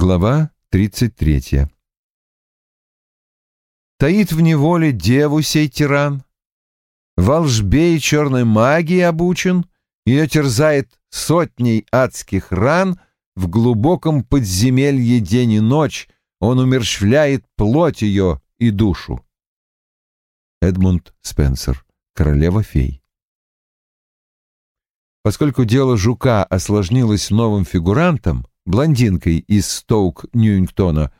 Глава 33. Таит в неволе деву сей тиран, волжбе и черной магии обучен, ее терзает сотней адских ран, в глубоком подземелье день и ночь он умерщвляет плоть ее и душу. Эдмунд Спенсер, королева фей. Поскольку дело жука осложнилось новым фигурантом, блондинкой из Стоук-Ньюингтона,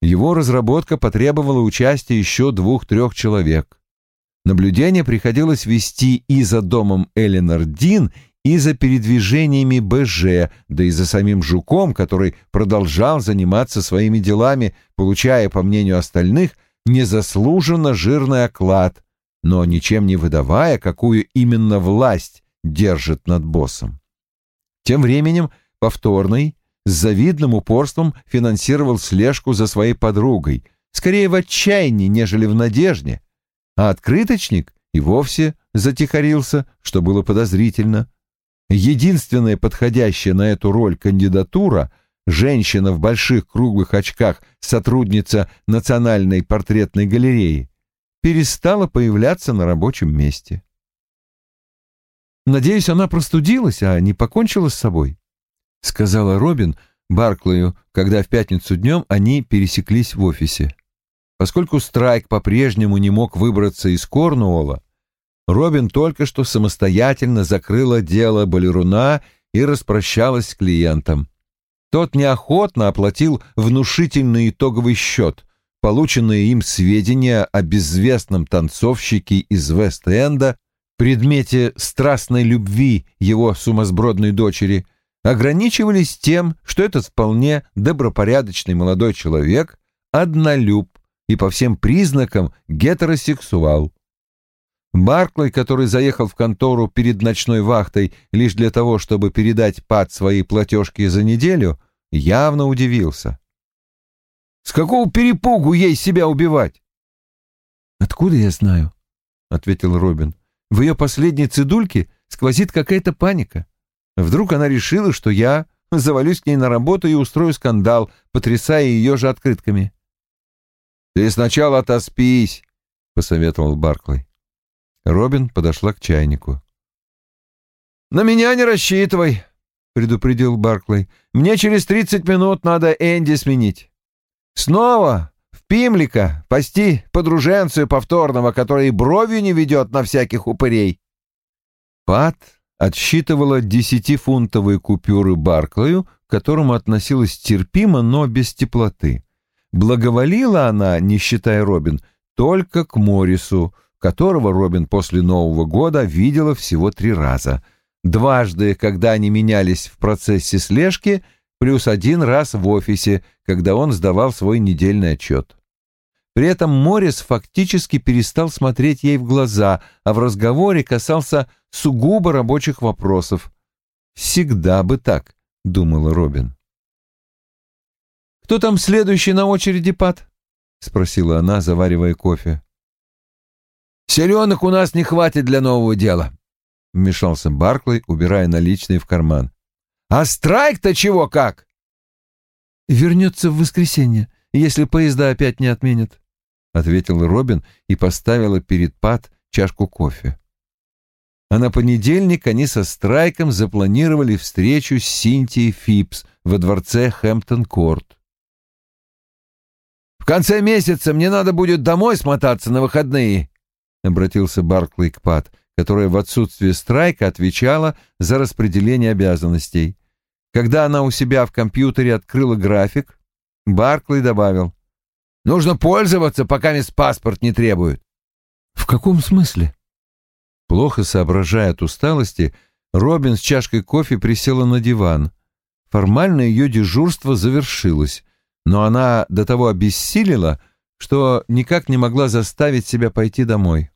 его разработка потребовала участия еще двух-трех человек. Наблюдение приходилось вести и за домом Эленор Дин, и за передвижениями БЖ, да и за самим Жуком, который продолжал заниматься своими делами, получая, по мнению остальных, незаслуженно жирный оклад, но ничем не выдавая, какую именно власть держит над боссом. Тем временем повторный с завидным упорством финансировал слежку за своей подругой, скорее в отчаянии, нежели в надежде, а открыточник и вовсе затихарился, что было подозрительно. Единственная подходящая на эту роль кандидатура — женщина в больших круглых очках, сотрудница Национальной портретной галереи, перестала появляться на рабочем месте. «Надеюсь, она простудилась, а не покончила с собой?» — сказала Робин Барклаю, когда в пятницу днем они пересеклись в офисе. Поскольку Страйк по-прежнему не мог выбраться из Корнуолла, Робин только что самостоятельно закрыла дело Балеруна и распрощалась с клиентом. Тот неохотно оплатил внушительный итоговый счет, полученные им сведения о безвестном танцовщике из Вест-Энда, предмете страстной любви его сумасбродной дочери, ограничивались тем, что этот вполне добропорядочный молодой человек однолюб и по всем признакам гетеросексуал. Барклey, который заехал в контору перед ночной вахтой лишь для того, чтобы передать Пат свои платежки за неделю, явно удивился. «С какого перепугу ей себя убивать?» «Откуда я знаю?» — ответил Робин. «В ее последней цидульке сквозит какая-то паника. Вдруг она решила, что я завалюсь к ней на работу и устрою скандал, потрясая ее же открытками». «Ты сначала отоспись», — посоветовал Барклey. Робин подошла к чайнику. «На меня не рассчитывай», — предупредил Барклey. «Мне через тридцать минут надо Энди сменить. Снова в Пимлика пасти подруженцию повторного, который бровью не ведет на всяких упырей». Пат отсчитывала десятифунтовые купюры Барклаю, к которому относилась терпимо, но без теплоты. Благоволила она, не считая Робин, только к Морису, которого Робин после Нового года видела всего три раза. Дважды, когда они менялись в процессе слежки, плюс один раз в офисе, когда он сдавал свой недельный отчет. При этом Моррис фактически перестал смотреть ей в глаза, а в разговоре касался сугубо рабочих вопросов. «Всегда бы так», — думала Робин. «Кто там следующий на очереди, Пат?» — спросила она, заваривая кофе. «Селенок у нас не хватит для нового дела», — вмешался Барклey, убирая наличные в карман. «А страйк-то чего как?» «Вернется в воскресенье, если поезда опять не отменят», — ответил Робин и поставила перед Пат чашку кофе. А на понедельник они со Страйком запланировали встречу с Синтией Фипс во дворце Хэмптон-Корт. «В конце месяца мне надо будет домой смотаться на выходные», — обратился Барклey к Пат, которая в отсутствие страйка отвечала за распределение обязанностей. Когда она у себя в компьютере открыла график, Барклey добавил. «Нужно пользоваться, пока мисс паспорт не требует». «В каком смысле?» Плохо соображая от усталости, Робин с чашкой кофе присела на диван. Формально ее дежурство завершилось, но она до того обессилила, что никак не могла заставить себя пойти домой.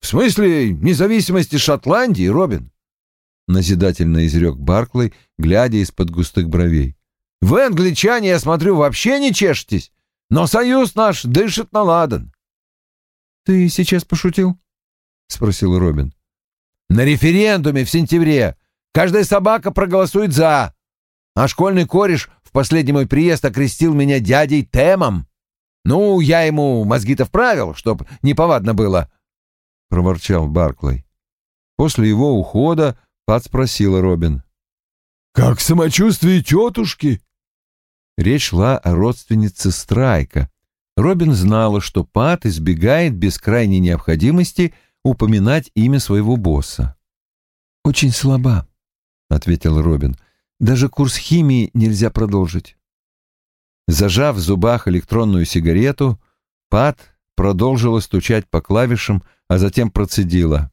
«В смысле независимости Шотландии, Робин?» — назидательно изрек Барклey, глядя из-под густых бровей. «Вы, англичане, я смотрю, вообще не чешетесь, но союз наш дышит на ладан». «Ты сейчас пошутил?» — спросил Робин. «На референдуме в сентябре каждая собака проголосует «за», а школьный кореш в последний мой приезд окрестил меня дядей Темом. Ну, я ему мозги-то вправил, чтоб неповадно было, — проворчал Барклey. После его ухода Пат спросила Робин. «Как самочувствие тетушки?» Речь шла о родственнице Страйка. Робин знала, что Пат избегает без крайней необходимости упоминать имя своего босса. «Очень слаба», — ответил Робин. «Даже курс химии нельзя продолжить». Зажав в зубах электронную сигарету, Пат продолжила стучать по клавишам, а затем процедила.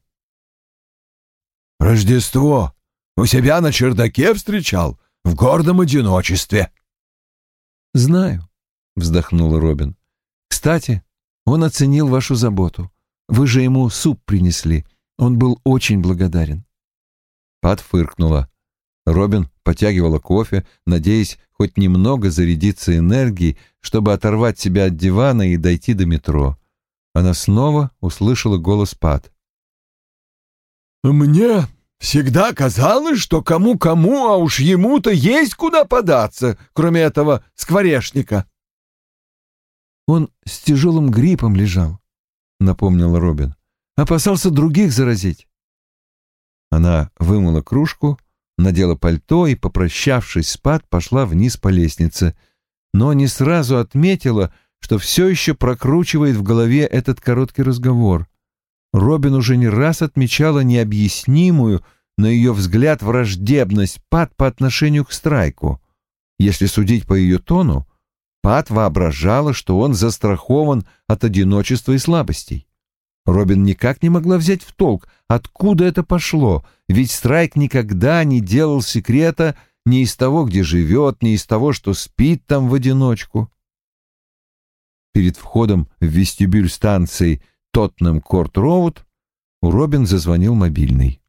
«Рождество у себя на чердаке встречал, в гордом одиночестве». «Знаю», — вздохнул Робин. «Кстати, он оценил вашу заботу. Вы же ему суп принесли. Он был очень благодарен». Пат фыркнула. Робин потягивала кофе, надеясь хоть немного зарядиться энергией, чтобы оторвать себя от дивана и дойти до метро. Она снова услышала голос Пат. «Мне всегда казалось, что кому-кому, а уж ему-то есть куда податься, кроме этого скворечника». «Он с тяжелым гриппом лежал», — напомнил Робин. «Опасался других заразить». Она вымыла кружку, надела пальто и, попрощавшись с Пат, пошла вниз по лестнице, но не сразу отметила, что все еще прокручивает в голове этот короткий разговор. Робин уже не раз отмечала необъяснимую, на ее взгляд, враждебность Пат по отношению к Страйку. Если судить по ее тону, Пат воображала, что он застрахован от одиночества и слабостей. Робин никак не могла взять в толк, откуда это пошло, ведь Страйк никогда не делал секрета ни из того, где живет, ни из того, что спит там в одиночку. Перед входом в вестибюль станции Тоттенхэм Корт Роуд у Робин зазвонил мобильный.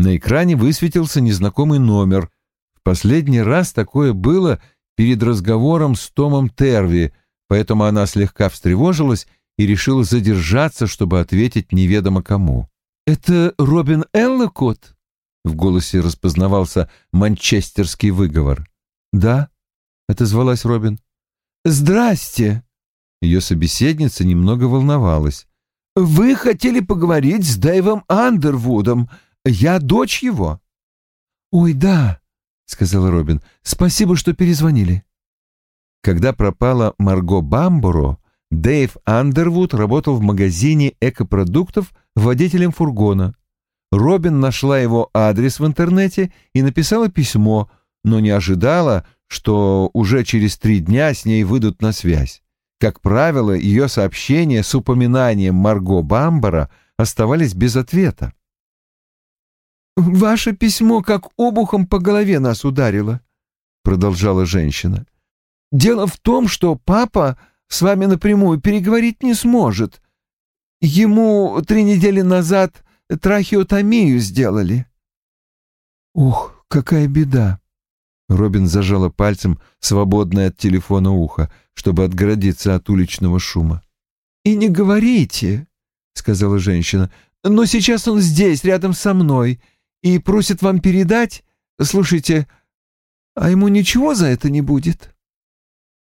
На экране высветился незнакомый номер. В последний раз такое было перед разговором с Томом Терви, поэтому она слегка встревожилась и решила задержаться, чтобы ответить неведомо кому. «Это Робин Эллокот?» В голосе распознавался манчестерский выговор. «Да», — отозвалась Робин. «Здрасте!» Ее собеседница немного волновалась. «Вы хотели поговорить с Дэйвом Андервудом. Я дочь его». «Ой, да», — сказал Робин. «Спасибо, что перезвонили». Когда пропала Марго Бамборо, Дэйв Андервуд работал в магазине экопродуктов водителем фургона. Робин нашла его адрес в интернете и написала письмо, но не ожидала, что уже через три дня с ней выйдут на связь. Как правило, ее сообщения с упоминанием Марго Бамбара оставались без ответа. «Ваше письмо как обухом по голове нас ударило», — продолжала женщина. «Дело в том, что папа с вами напрямую переговорить не сможет. Ему три недели назад трахеотомию сделали». «Ух, какая беда!» Робин зажала пальцем свободное от телефона ухо, чтобы отгородиться от уличного шума. «И не говорите», — сказала женщина, — «но сейчас он здесь, рядом со мной, и просит вам передать... Слушайте, а ему ничего за это не будет?»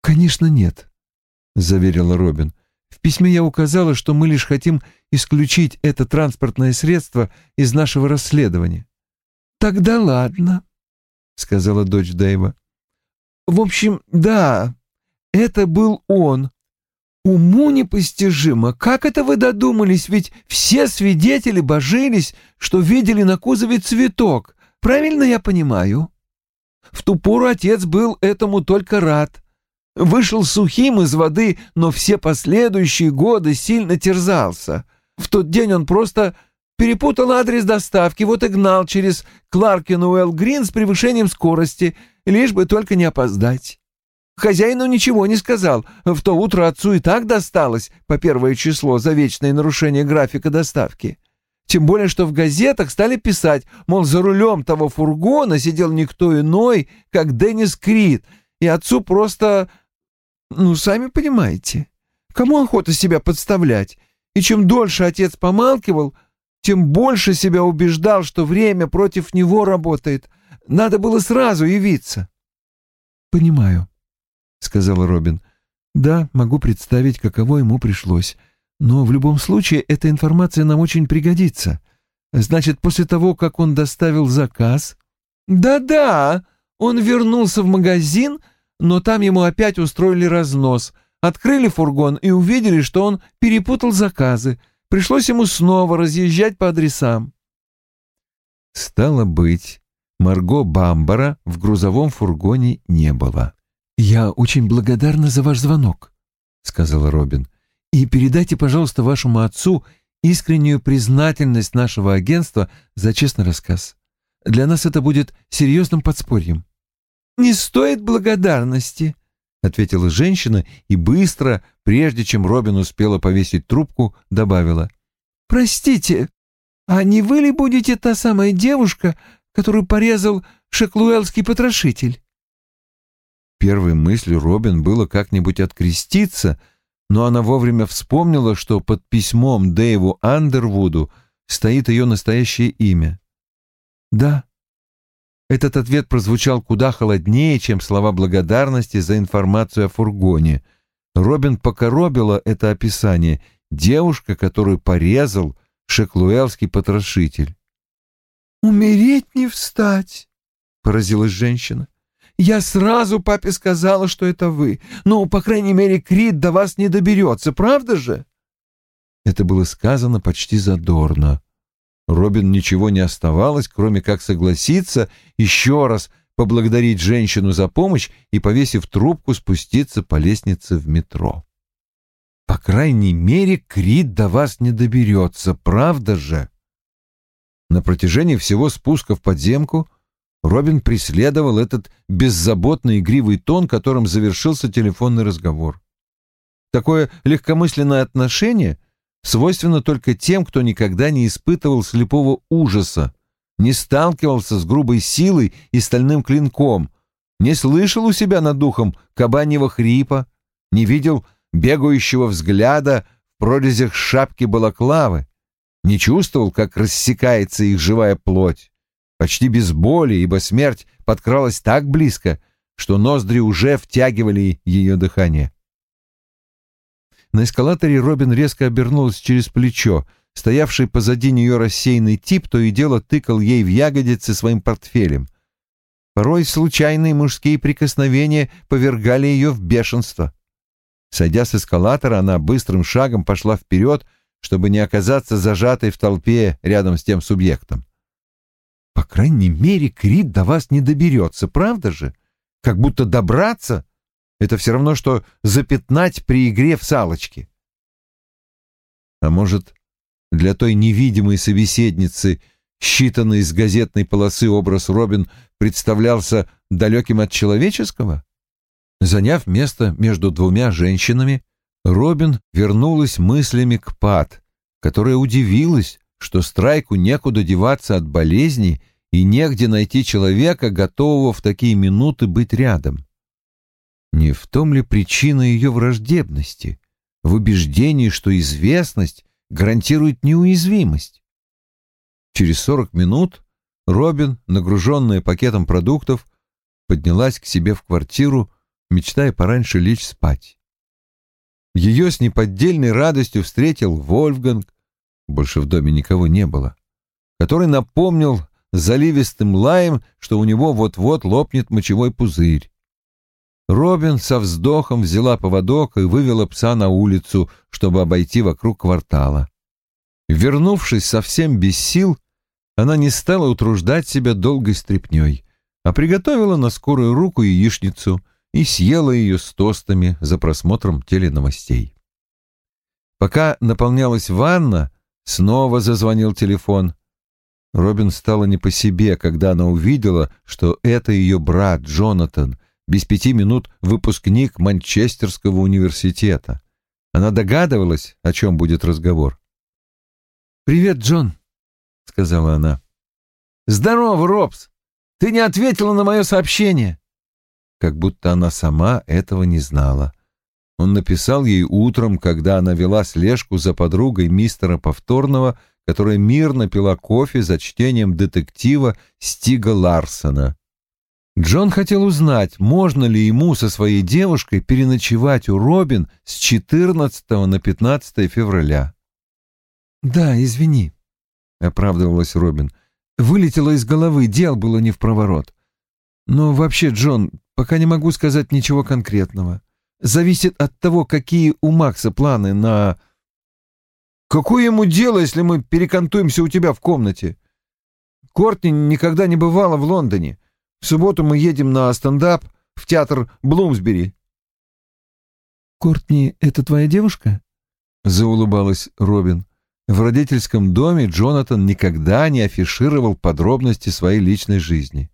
«Конечно нет», — заверила Робин. «В письме я указала, что мы лишь хотим исключить это транспортное средство из нашего расследования». «Тогда ладно», — сказала дочь Дэйва. «В общем, да, это был он. Уму непостижимо, как это вы додумались, ведь все свидетели божились, что видели на кузове цветок. Правильно я понимаю?» В ту пору отец был этому только рад. Вышел сухим из воды, но все последующие годы сильно терзался. В тот день он просто Перепутал адрес доставки, вот и гнал через Кларкин Уэлл Грин с превышением скорости, лишь бы только не опоздать. Хозяину ничего не сказал. В то утро отцу и так досталось по первое число за вечное нарушение графика доставки. Тем более, что в газетах стали писать, мол, за рулем того фургона сидел никто иной, как Деннис Крид, и отцу просто... Ну, сами понимаете, кому охота себя подставлять? И чем дольше отец помалкивал, тем больше себя убеждал, что время против него работает. Надо было сразу явиться. «Понимаю», — сказала Робин. «Да, могу представить, каково ему пришлось. Но в любом случае эта информация нам очень пригодится. Значит, после того, как он доставил заказ...» «Да-да, он вернулся в магазин, но там ему опять устроили разнос. Открыли фургон и увидели, что он перепутал заказы. Пришлось ему снова разъезжать по адресам». Стало быть, Марго Бамбара в грузовом фургоне не было. «Я очень благодарна за ваш звонок», — сказала Робин. «И передайте, пожалуйста, вашему отцу искреннюю признательность нашего агентства за честный рассказ. Для нас это будет серьезным подспорьем». «Не стоит благодарности», — ответила женщина и быстро, прежде чем Робин успела повесить трубку, добавила. «Простите, а не вы ли будете та самая девушка, которую порезал шеклуэлский потрошитель?» Первой мыслью Робин было как-нибудь откреститься, но она вовремя вспомнила, что под письмом Дэйву Андервуду стоит ее настоящее имя. «Да». Этот ответ прозвучал куда холоднее, чем слова благодарности за информацию о фургоне. Робин покоробила это описание. Девушка, которую порезал шеклуэлский потрошитель. «Умереть не встать», — поразилась женщина. Я сразу папе сказала, что это вы. Ну, по крайней мере, Крит до вас не доберется, правда же?» Это было сказано почти задорно. Робин ничего не оставалось, кроме как согласиться еще раз поблагодарить женщину за помощь и, повесив трубку, спуститься по лестнице в метро. «По крайней мере, Крит до вас не доберется, правда же?» На протяжении всего спуска в подземку Робин преследовал этот беззаботный игривый тон, которым завершился телефонный разговор. Такое легкомысленное отношение свойственно только тем, кто никогда не испытывал слепого ужаса, не сталкивался с грубой силой и стальным клинком, не слышал у себя над духом кабаньего хрипа, не видел бегающего взгляда в прорезях шапки балаклавы, не чувствовал, как рассекается их живая плоть почти без боли, ибо смерть подкралась так близко, что ноздри уже втягивали ее дыхание. На эскалаторе Робин резко обернулась через плечо. Стоявший позади нее рассеянный тип то и дело тыкал ей в ягодицы своим портфелем. Порой случайные мужские прикосновения повергали ее в бешенство. Сойдя с эскалатора, она быстрым шагом пошла вперед, чтобы не оказаться зажатой в толпе рядом с тем субъектом. По крайней мере, Крит до вас не доберется, правда же? Как будто добраться — это все равно, что запятнать при игре в салочки. А может, для той невидимой собеседницы, считанный из газетной полосы образ Робин представлялся далеким от человеческого? Заняв место между двумя женщинами, Робин вернулась мыслями к Пат, которая удивилась, что Страйку некуда деваться от болезни и негде найти человека, готового в такие минуты быть рядом. Не в том ли причина ее враждебности, в убеждении, что известность гарантирует неуязвимость? Через сорок минут Робин, нагруженная пакетом продуктов, поднялась к себе в квартиру, мечтая пораньше лечь спать. Ее с неподдельной радостью встретил Вольфганг, больше в доме никого не было, который напомнил заливистым лаем, что у него вот-вот лопнет мочевой пузырь. Робин со вздохом взяла поводок и вывела пса на улицу, чтобы обойти вокруг квартала. Вернувшись совсем без сил, она не стала утруждать себя долгой стряпнёй, а приготовила на скорую руку яичницу и съела ее с тостами за просмотром теленовостей. Пока наполнялась ванна, снова зазвонил телефон. Робин стала не по себе, когда она увидела, что это ее брат Джонатан, без пяти минут выпускник Манчестерского университета. Она догадывалась, о чем будет разговор. «Привет, Джон», — сказала она. «Здорово, Робс! Ты не ответила на мое сообщение!» Как будто она сама этого не знала. Он написал ей утром, когда она вела слежку за подругой мистера Повторного, которая мирно пила кофе за чтением детектива Стига Ларсона. Джон хотел узнать, можно ли ему со своей девушкой переночевать у Робин с 14 на 15 февраля. «Да, извини», — оправдывалась Робин. «Вылетело из головы, дел было не в проворот. Но вообще, Джон, пока не могу сказать ничего конкретного. Зависит от того, какие у Макса планы на... Какое ему дело, если мы перекантуемся у тебя в комнате? Кортни никогда не бывала в Лондоне. В субботу мы едем на стендап в театр Блумсбери. «Кортни — это твоя девушка?» — заулыбалась Робин. В родительском доме Джонатан никогда не афишировал подробности своей личной жизни.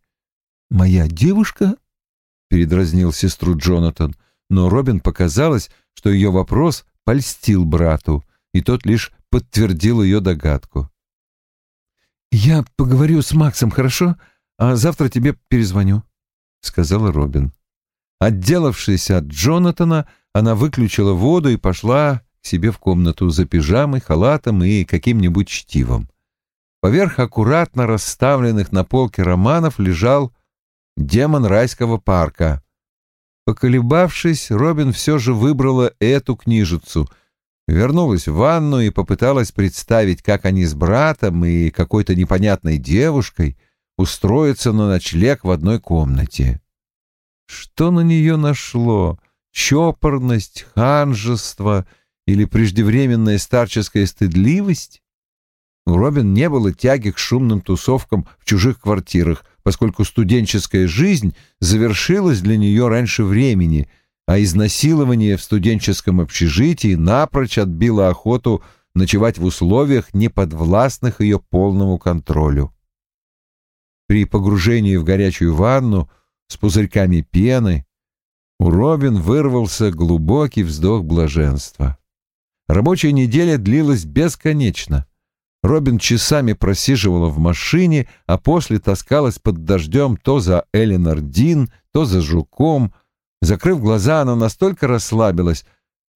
«Моя девушка?» — передразнил сестру Джонатан, но Робин показалось, что ее вопрос польстил брату, и тот лишь подтвердил ее догадку. «Я поговорю с Максом, хорошо? А завтра тебе перезвоню», — сказала Робин. Отделавшись от Джонатана, она выключила воду и пошла к себе в комнату за пижамой, халатом и каким-нибудь чтивом. Поверх аккуратно расставленных на полке романов лежал «Демон райского парка». Поколебавшись, Робин все же выбрала эту книжицу — вернулась в ванну и попыталась представить, как они с братом и какой-то непонятной девушкой устроятся на ночлег в одной комнате. Что на нее нашло? Чопорность, ханжество или преждевременная старческая стыдливость? У Робин не было тяги к шумным тусовкам в чужих квартирах, поскольку студенческая жизнь завершилась для нее раньше времени — а изнасилование в студенческом общежитии напрочь отбило охоту ночевать в условиях, неподвластных ее полному контролю. При погружении в горячую ванну с пузырьками пены у Робин вырвался глубокий вздох блаженства. Рабочая неделя длилась бесконечно. Робин часами просиживала в машине, а после таскалась под дождем то за Эленор Дин, то за жуком, Закрыв глаза, она настолько расслабилась,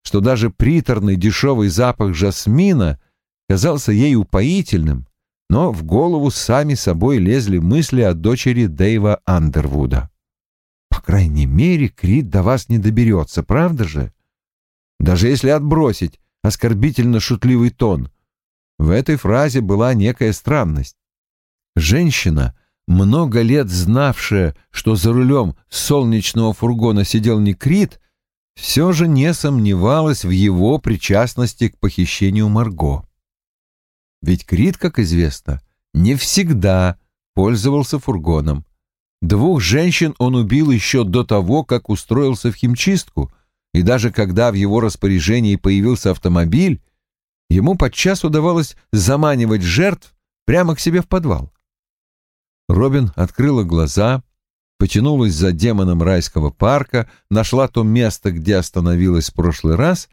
что даже приторный дешевый запах жасмина казался ей упоительным, но в голову сами собой лезли мысли о дочери Дэйва Андервуда. «По крайней мере, Крит до вас не доберется, правда же? Даже если отбросить оскорбительно-шутливый тон, в этой фразе была некая странность. Женщина — много лет знавшая, что за рулем солнечного фургона сидел не Крит, все же не сомневалась в его причастности к похищению Марго. Ведь Крит, как известно, не всегда пользовался фургоном. Двух женщин он убил еще до того, как устроился в химчистку, и даже когда в его распоряжении появился автомобиль, ему подчас удавалось заманивать жертв прямо к себе в подвал. Робин открыла глаза, потянулась за демоном райского парка, нашла то место, где остановилась в прошлый раз,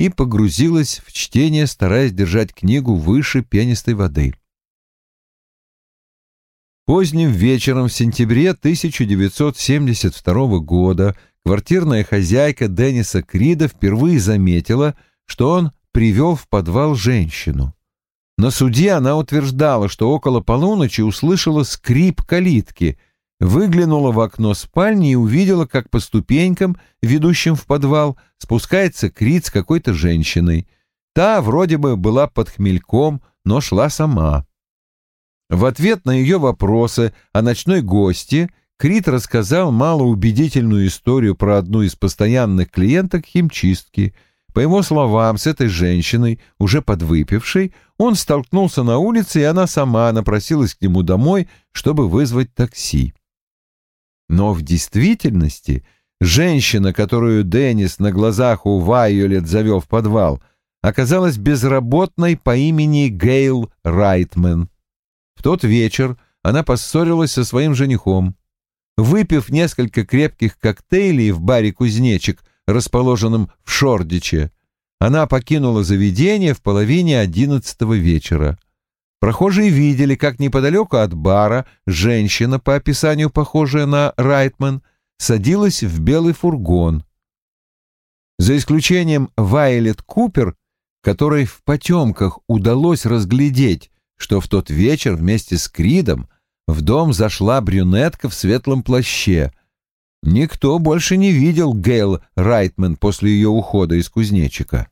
и погрузилась в чтение, стараясь держать книгу выше пенистой воды. Поздним вечером в сентябре 1972 года квартирная хозяйка Денниса Крида впервые заметила, что он привел в подвал женщину. На суде она утверждала, что около полуночи услышала скрип калитки, выглянула в окно спальни и увидела, как по ступенькам, ведущим в подвал, спускается Крит с какой-то женщиной. Та вроде бы была под хмельком, но шла сама. В ответ на ее вопросы о ночной гости Крит рассказал малоубедительную историю про одну из постоянных клиенток химчистки — по его словам, с этой женщиной, уже подвыпившей, он столкнулся на улице, и она сама напросилась к нему домой, чтобы вызвать такси. Но в действительности женщина, которую Деннис на глазах у Вайолет завел в подвал, оказалась безработной по имени Гейл Райтмен. В тот вечер она поссорилась со своим женихом. Выпив несколько крепких коктейлей в баре «Кузнечик», расположенном в Шордиче, она покинула заведение в половине одиннадцатого вечера. Прохожие видели, как неподалеку от бара женщина, по описанию похожая на Райтман, садилась в белый фургон. За исключением Вайлет Купер, которой в потемках удалось разглядеть, что в тот вечер вместе с Кридом в дом зашла брюнетка в светлом плаще. Никто больше не видел Гейл Райтман после ее ухода из кузнечика.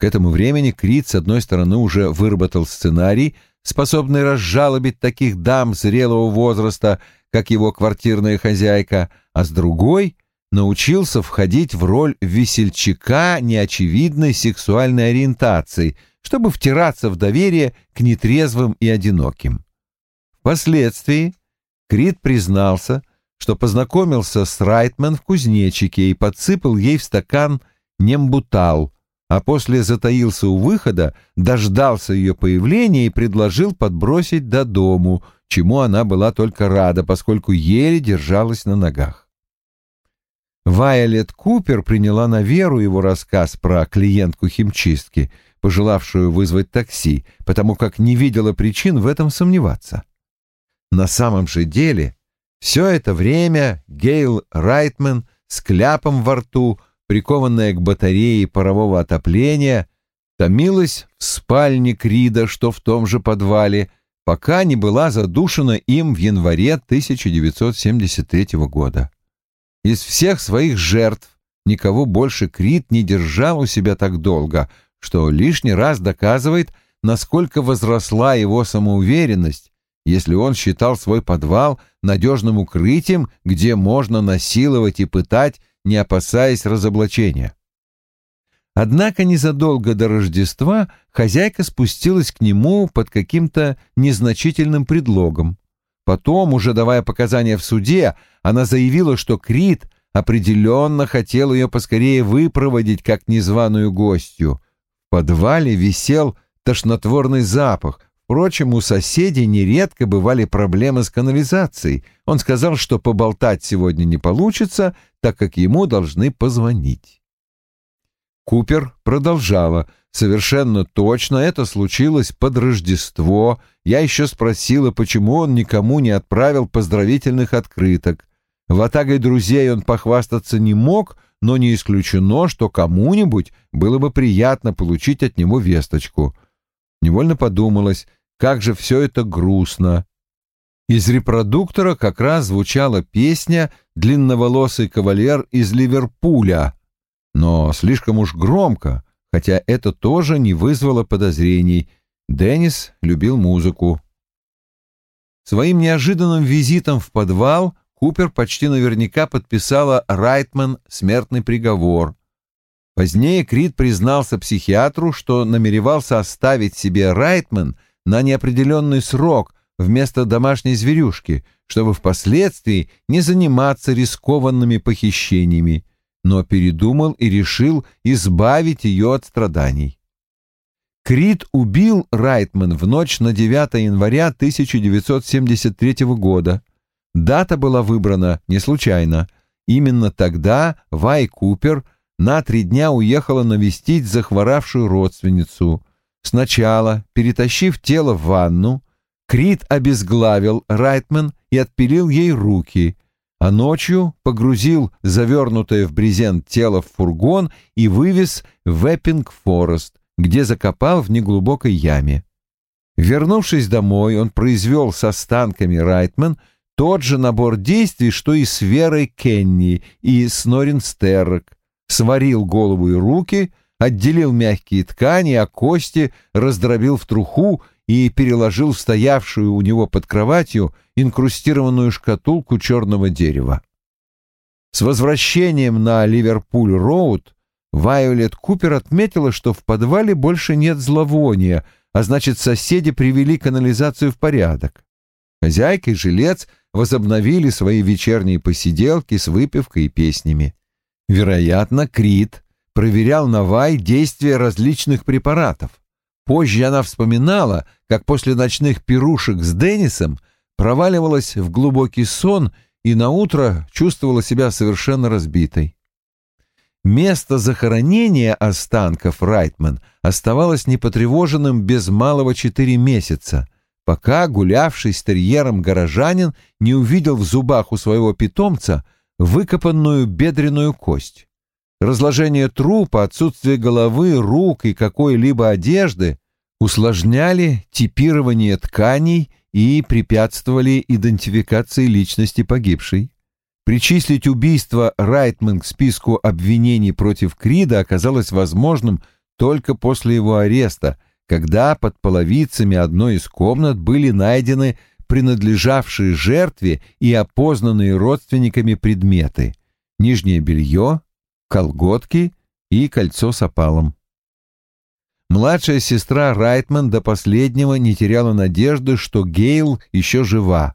К этому времени Крит, с одной стороны, уже выработал сценарий, способный разжалобить таких дам зрелого возраста, как его квартирная хозяйка, а с другой научился входить в роль весельчака неочевидной сексуальной ориентации, чтобы втираться в доверие к нетрезвым и одиноким. Впоследствии Крит признался, что познакомился с Райтман в кузнечике и подсыпал ей в стакан нембутал, а после затаился у выхода, дождался ее появления и предложил подбросить до дому, чему она была только рада, поскольку еле держалась на ногах. Вайолет Купер приняла на веру его рассказ про клиентку химчистки, пожелавшую вызвать такси, потому как не видела причин в этом сомневаться. На самом же деле, все это время Гейл Райтман с кляпом во рту, прикованная к батарее парового отопления, томилась в спальне Крида, что в том же подвале, пока не была задушена им в январе 1973 года. Из всех своих жертв никого больше Крид не держал у себя так долго, что лишний раз доказывает, насколько возросла его самоуверенность, если он считал свой подвал надежным укрытием, где можно насиловать и пытать, не опасаясь разоблачения. Однако незадолго до Рождества хозяйка спустилась к нему под каким-то незначительным предлогом. Потом, уже давая показания в суде, она заявила, что Крит определенно хотел ее поскорее выпроводить как незваную гостью. В подвале висел тошнотворный запах, Впрочем, у соседей нередко бывали проблемы с канализацией. Он сказал, что поболтать сегодня не получится, так как ему должны позвонить. Купер продолжала. Совершенно точно это случилось под Рождество. Я еще спросила, почему он никому не отправил поздравительных открыток. В атагой друзей он похвастаться не мог, но не исключено, что кому-нибудь было бы приятно получить от него весточку. Невольно подумалось, как же все это грустно. Из репродуктора как раз звучала песня «Длинноволосый кавалер из Ливерпуля», но слишком уж громко, хотя это тоже не вызвало подозрений. Деннис любил музыку. Своим неожиданным визитом в подвал Купер почти наверняка подписала Райтман смертный приговор. Позднее Крид признался психиатру, что намеревался оставить себе Райтман – на неопределенный срок вместо домашней зверюшки, чтобы впоследствии не заниматься рискованными похищениями, но передумал и решил избавить ее от страданий. Крид убил Райтман в ночь на 9 января 1973 года. Дата была выбрана не случайно. Именно тогда Вай Купер на три дня уехала навестить захворавшую родственницу. Сначала, перетащив тело в ванну, Крит обезглавил Райтман и отпилил ей руки, а ночью погрузил завернутое в брезент тело в фургон и вывез в Эппинг-Форест, где закопал в неглубокой яме. Вернувшись домой, он произвел с останками Райтман тот же набор действий, что и с Верой Кенни и с Норин Стеррок, сварил голову и руки, отделил мягкие ткани, а кости раздробил в труху и переложил стоявшую у него под кроватью инкрустированную шкатулку черного дерева. С возвращением на Ливерпуль-Роуд Вайолет Купер отметила, что в подвале больше нет зловония, а значит, соседи привели канализацию в порядок. Хозяйка и жилец возобновили свои вечерние посиделки с выпивкой и песнями. Вероятно, Крит проверял Навай действие различных препаратов. Позже она вспоминала, как после ночных пирушек с Деннисом проваливалась в глубокий сон и наутро чувствовала себя совершенно разбитой. Место захоронения останков Райтман оставалось непотревоженным без малого четыре месяца, пока гулявший с терьером горожанин не увидел в зубах у своего питомца выкопанную бедренную кость. Разложение трупа, отсутствие головы, рук и какой-либо одежды усложняли типирование тканей и препятствовали идентификации личности погибшей. Причислить убийство Райтман к списку обвинений против Крида оказалось возможным только после его ареста, когда под половицами одной из комнат были найдены принадлежавшие жертве и опознанные родственниками предметы — нижнее белье, колготки и кольцо с опалом. Младшая сестра Райтман до последнего не теряла надежды, что Гейл еще жива.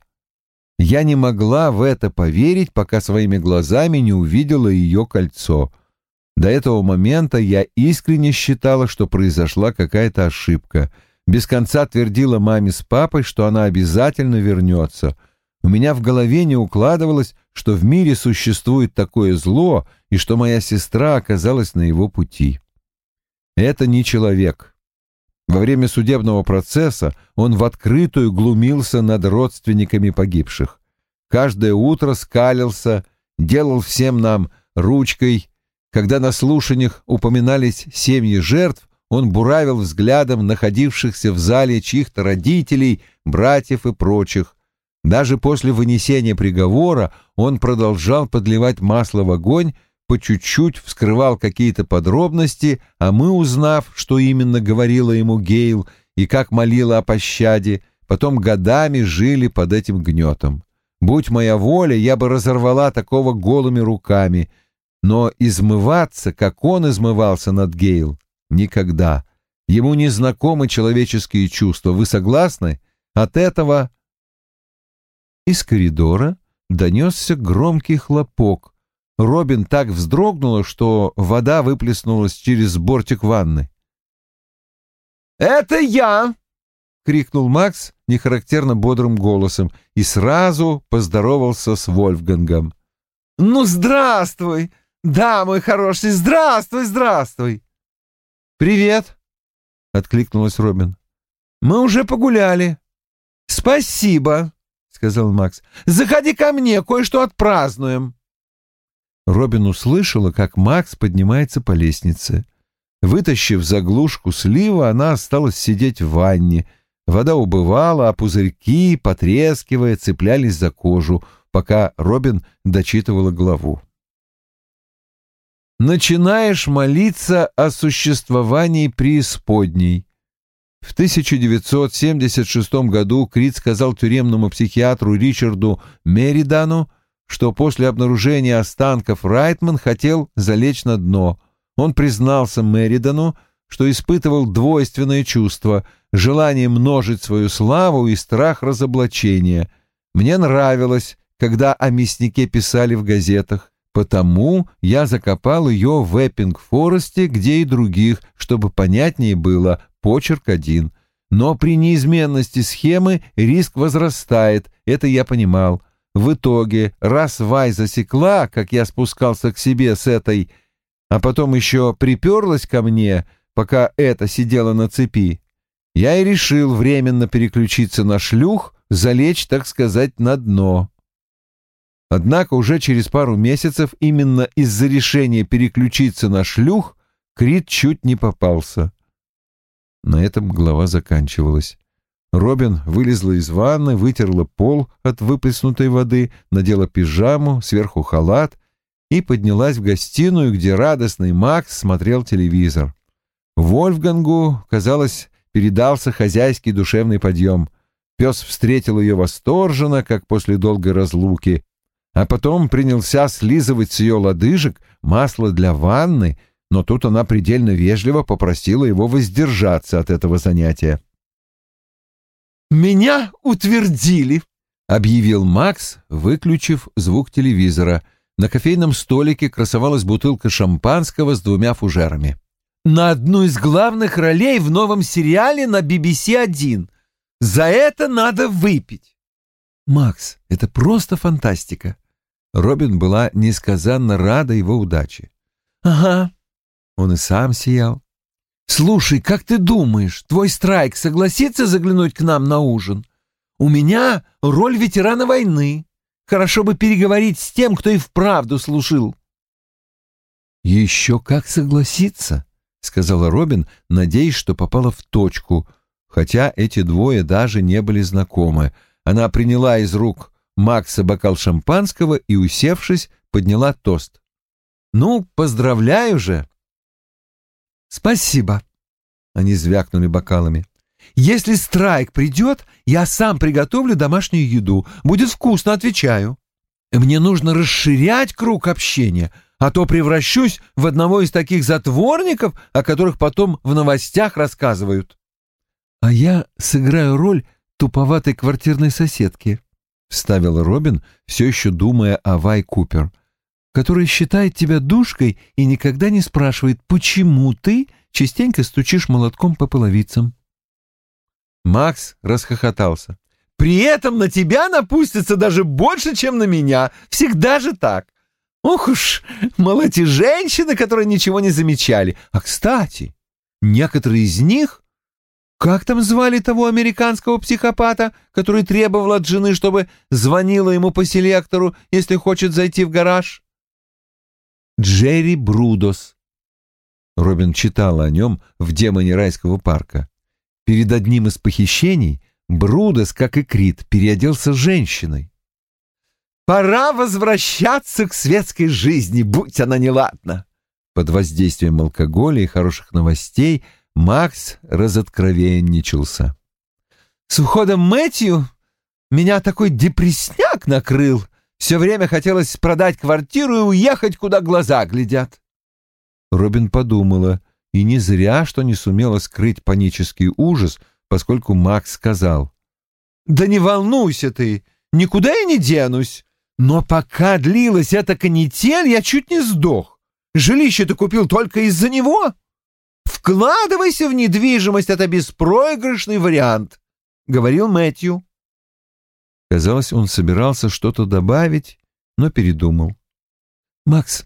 Я не могла в это поверить, пока своими глазами не увидела ее кольцо. До этого момента я искренне считала, что произошла какая-то ошибка. Без конца твердила маме с папой, что она обязательно вернется. У меня в голове не укладывалось, что в мире существует такое зло и что моя сестра оказалась на его пути. Это не человек. Во время судебного процесса он в открытую глумился над родственниками погибших. Каждое утро скалился, делал всем нам ручкой. Когда на слушаниях упоминались семьи жертв, он буравил взглядом находившихся в зале чьих-то родителей, братьев и прочих. Даже после вынесения приговора он продолжал подливать масло в огонь, по чуть-чуть вскрывал какие-то подробности, а мы, узнав, что именно говорила ему Гейл и как молила о пощаде, потом годами жили под этим гнетом. Будь моя воля, я бы разорвала такого голыми руками, но измываться, как он измывался над Гейл, никогда. Ему не знакомы человеческие чувства. Вы согласны? От этого... Из коридора донесся громкий хлопок, Робин так вздрогнула, что вода выплеснулась через бортик ванны. «Это я!» — крикнул Макс нехарактерно бодрым голосом и сразу поздоровался с Вольфгангом. «Ну, здравствуй! Да, мой хороший, здравствуй, здравствуй!» «Привет!» — откликнулась Робин. «Мы уже погуляли». «Спасибо!» — сказал Макс. «Заходи ко мне, кое-что отпразднуем». Робин услышала, как Макс поднимается по лестнице. Вытащив заглушку слива, она осталась сидеть в ванне. Вода убывала, а пузырьки, потрескивая, цеплялись за кожу, пока Робин дочитывала главу. Начинаешь молиться о существовании преисподней. В 1976 году Крит сказал тюремному психиатру Ричарду Меридану, что после обнаружения останков Райтман хотел залечь на дно. Он признался Меридану, что испытывал двойственное чувство — желание множить свою славу и страх разоблачения. Мне нравилось, когда о мяснике писали в газетах, потому я закопал ее в Эппинг-Форесте, где и других, чтобы понятнее было почерк один. Но при неизменности схемы риск возрастает, это я понимал. В итоге, раз Вай засекла, как я спускался к себе с этой, а потом еще приперлась ко мне, пока это сидела на цепи, я и решил временно переключиться на шлюх, залечь, так сказать, на дно. Однако уже через пару месяцев именно из-за решения переключиться на шлюх Крит чуть не попался. На этом глава заканчивалась. Робин вылезла из ванны, вытерла пол от выплеснутой воды, надела пижаму, сверху халат и поднялась в гостиную, где радостный Макс смотрел телевизор. Вольфгангу, казалось, передался хозяйский душевный подъем. Пес встретил ее восторженно, как после долгой разлуки, а потом принялся слизывать с ее лодыжек масло для ванны, но тут она предельно вежливо попросила его воздержаться от этого занятия. «Меня утвердили», — объявил Макс, выключив звук телевизора. На кофейном столике красовалась бутылка шампанского с двумя фужерами. «На одну из главных ролей в новом сериале на BBC-1. За это надо выпить». «Макс, это просто фантастика». Робин была несказанно рада его удаче. «Ага». Он и сам сиял. «Слушай, как ты думаешь, твой страйк согласится заглянуть к нам на ужин? У меня роль ветерана войны. Хорошо бы переговорить с тем, кто и вправду служил». «Еще как согласиться», — сказала Робин, надеясь, что попала в точку. хотя эти двое даже не были знакомы. Она приняла из рук Макса бокал шампанского и, усевшись, подняла тост. «Ну, поздравляю же!» «Спасибо!» Они звякнули бокалами. «Если страйк придет, я сам приготовлю домашнюю еду. Будет вкусно, отвечаю. Мне нужно расширять круг общения, а то превращусь в одного из таких затворников, о которых потом в новостях рассказывают». «А я сыграю роль туповатой квартирной соседки», — вставил Робин, все еще думая о Вай Купер, «которая считает тебя душкой и никогда не спрашивает, почему ты частенько стучишь молотком по половицам». Макс расхохотался. «При этом на тебя напустится даже больше, чем на меня. Всегда же так. Ох уж, мало те женщины, которые ничего не замечали. А, кстати, некоторые из них как там звали того американского психопата, который требовал от жены, чтобы звонила ему по селектору, если хочет зайти в гараж? Джерри Брудос. Робин читал о нем в «Демоне райского парка». Перед одним из похищений Брудос, как и Крит, переоделся женщиной. «Пора возвращаться к светской жизни, будь она неладна!» Под воздействием алкоголя и хороших новостей – Макс разоткровенничался. «С уходом Мэтью меня такой депресняк накрыл. Все время хотелось продать квартиру и уехать, куда глаза глядят». Робин подумала, и не зря, что не сумела скрыть панический ужас, поскольку Макс сказал. «Да не волнуйся ты, никуда я не денусь. Но пока длилась эта канитель, я чуть не сдох. Жилище ты купил только из-за него?» Вкладывайся в недвижимость, это беспроигрышный вариант, — говорил Мэтью. Казалось, он собирался что-то добавить, но передумал. — Макс,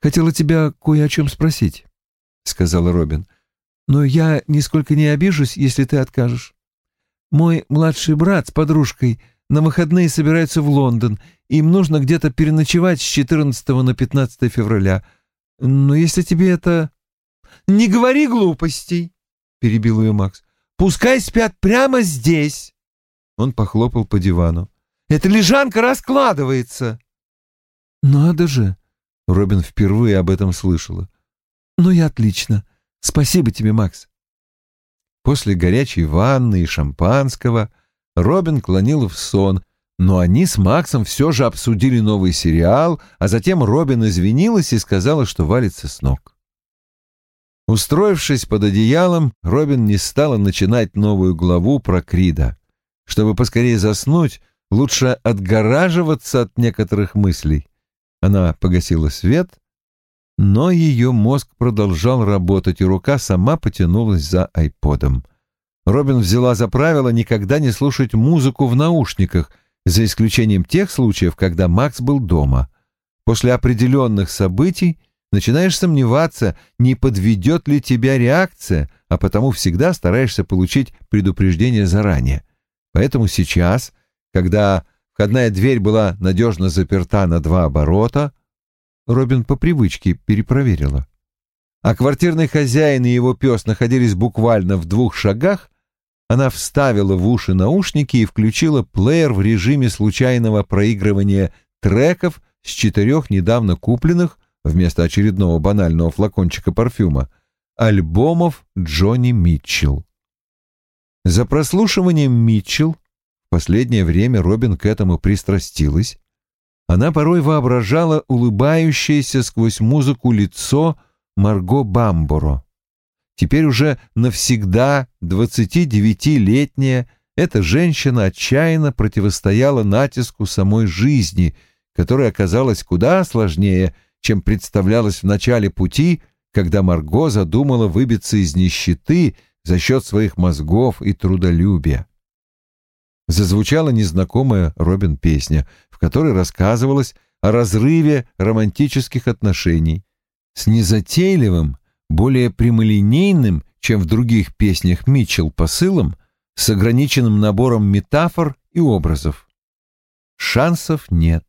хотела тебя кое о чем спросить, — сказала Робин. — Но я нисколько не обижусь, если ты откажешь. Мой младший брат с подружкой на выходные собираются в Лондон. Им нужно где-то переночевать с 14 на 15 февраля. Но если тебе это «Не говори глупостей», — перебил ее Макс. «Пускай спят прямо здесь». Он похлопал по дивану. «Эта лежанка раскладывается». «Надо же!» — Робин впервые об этом слышала. «Ну и отлично. Спасибо тебе, Макс». После горячей ванны и шампанского Робин клонил в сон, но они с Максом все же обсудили новый сериал, а затем Робин извинилась и сказала, что валится с ног. Устроившись под одеялом, Робин не стала начинать новую главу про Крида. Чтобы поскорее заснуть, лучше отгораживаться от некоторых мыслей. Она погасила свет, но ее мозг продолжал работать, и рука сама потянулась за айподом. Робин взяла за правило никогда не слушать музыку в наушниках, за исключением тех случаев, когда Макс был дома. После определенных событий начинаешь сомневаться, не подведет ли тебя реакция, а потому всегда стараешься получить предупреждение заранее. Поэтому сейчас, когда входная дверь была надежно заперта на два оборота, Робин по привычке перепроверила. А квартирный хозяин и его пес находились буквально в двух шагах, она вставила в уши наушники и включила плеер в режиме случайного проигрывания треков с четырех недавно купленных, вместо очередного банального флакончика парфюма, альбомов Джонни Митчелл. За прослушиванием Митчелл в последнее время Робин к этому пристрастилась. Она порой воображала улыбающееся сквозь музыку лицо Марго Бамборо. Теперь уже навсегда 29-летняя эта женщина отчаянно противостояла натиску самой жизни, которая оказалась куда сложнее, чем представлялось в начале пути, когда Марго задумала выбиться из нищеты за счет своих мозгов и трудолюбия. Зазвучала незнакомая Робин песня, в которой рассказывалось о разрыве романтических отношений с незатейливым, более прямолинейным, чем в других песнях Митчелл, посылом, с ограниченным набором метафор и образов. Шансов нет.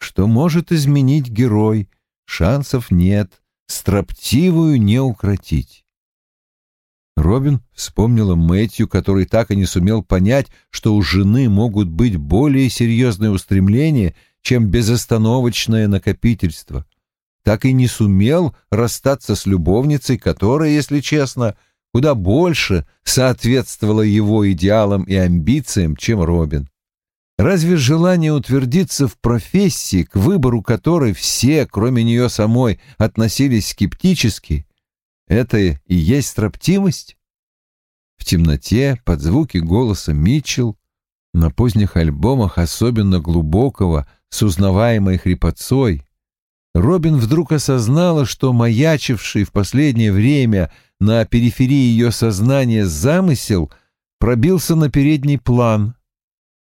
Что может изменить герой? Шансов нет, строптивую не укротить. Робин вспомнила Мэтью, который так и не сумел понять, что у жены могут быть более серьезные устремления, чем безостановочное накопительство. Так и не сумел расстаться с любовницей, которая, если честно, куда больше соответствовала его идеалам и амбициям, чем Робин. Разве желание утвердиться в профессии, к выбору которой все, кроме нее самой, относились скептически, это и есть строптивость? В темноте, под звуки голоса Митчелл, на поздних альбомах особенно глубокого, с узнаваемой хрипотцой, Робин вдруг осознала, что маячивший в последнее время на периферии ее сознания замысел пробился на передний план.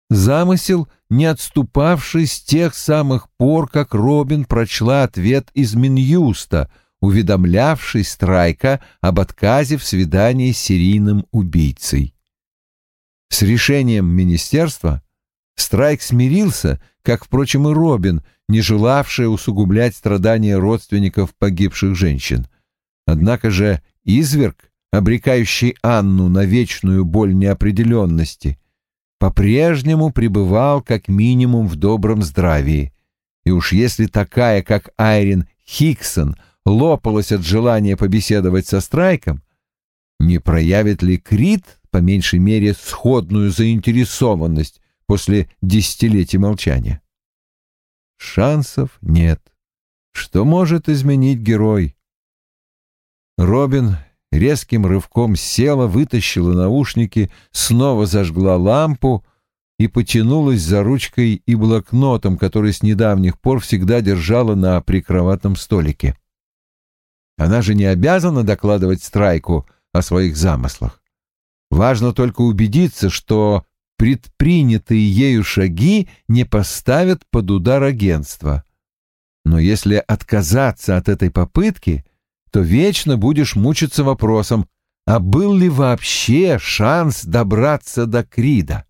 Замысел, не отступавший с тех самых пор, как Робин прочла ответ из Минюста, уведомлявший Страйка об отказе в свидании с серийным убийцей. С решением министерства Страйк смирился, как, впрочем, и Робин, не желавшая усугублять страдания родственников погибших женщин. Однако же изверг, обрекающий Анну на вечную боль неопределенности, по-прежнему пребывал как минимум в добром здравии. И уж если такая, как Айрин Хиксон, лопалась от желания побеседовать со Страйком, не проявит ли Крит, по меньшей мере, сходную заинтересованность после десятилетий молчания? Шансов нет. Что может изменить герой? Робин резким рывком села, вытащила наушники, снова зажгла лампу и потянулась за ручкой и блокнотом, который с недавних пор всегда держала на прикроватном столике. Она же не обязана докладывать Страйку о своих замыслах. Важно только убедиться, что предпринятые ею шаги не поставят под удар агентства. Но если отказаться от этой попытки, то вечно будешь мучиться вопросом, а был ли вообще шанс добраться до Крида?